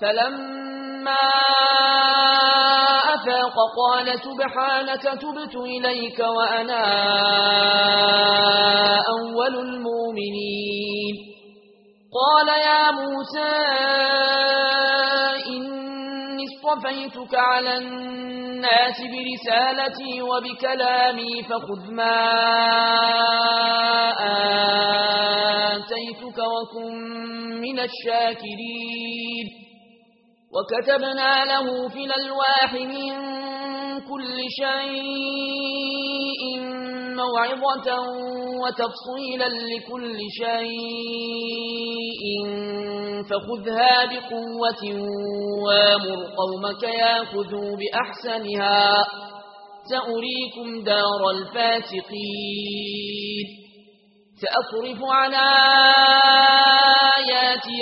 فلما أفاق قال سبحانك تبت إليك وأنا أول المؤمنين. قال يا موسى إني اصطفيتك على الناس برسالتي وبكلامي فخذ ما آتيتك وكن من الشاكرين. وكتبنا له في الألواح من كل شيء موعظة وتفصيلا لكل شيء فخذها بقوة وامر قومك ياخذوا بأحسنها سأريكم دار الفاسقين سأصرف على آخر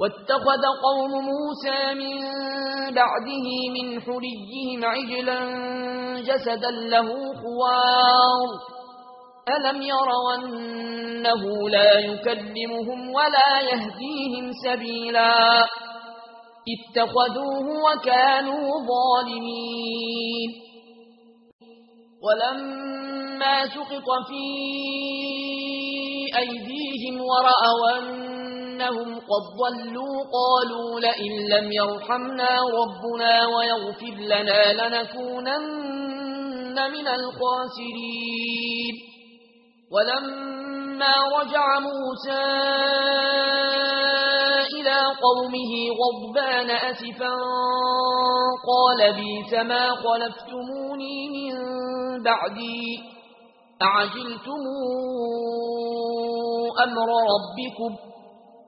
واتخذ قوم موسى من بعده من حريهم عجلا جسدا له خوار. ألم يروا أنه لا يكلمهم ولا يهديهم سبيلا. اتخذوه وكانوا ظالمين. ولما سقط في أيديهم ورأوا أنهم قد ضلوا قالوا لئن لم يرحمنا ربنا ويغفر لنا لنكونن من الخاسرين ولما رجع موسى إلى قومه غضبان أسفا قال بيت ما خلفتموني من بعدي أعجلتموا أمر ربكم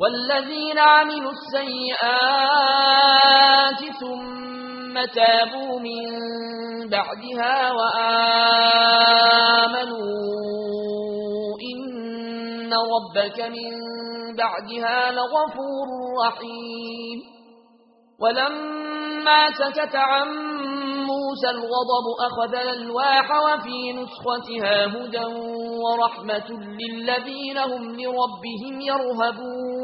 والذين عملوا السيئات ثم تابوا من بعدها وآمنوا إن ربك من بعدها لغفور رحيم ولما سكت عن موسى الغضب أخذ الواح وفي نسختها هدى ورحمة للذين هم لربهم يرهبون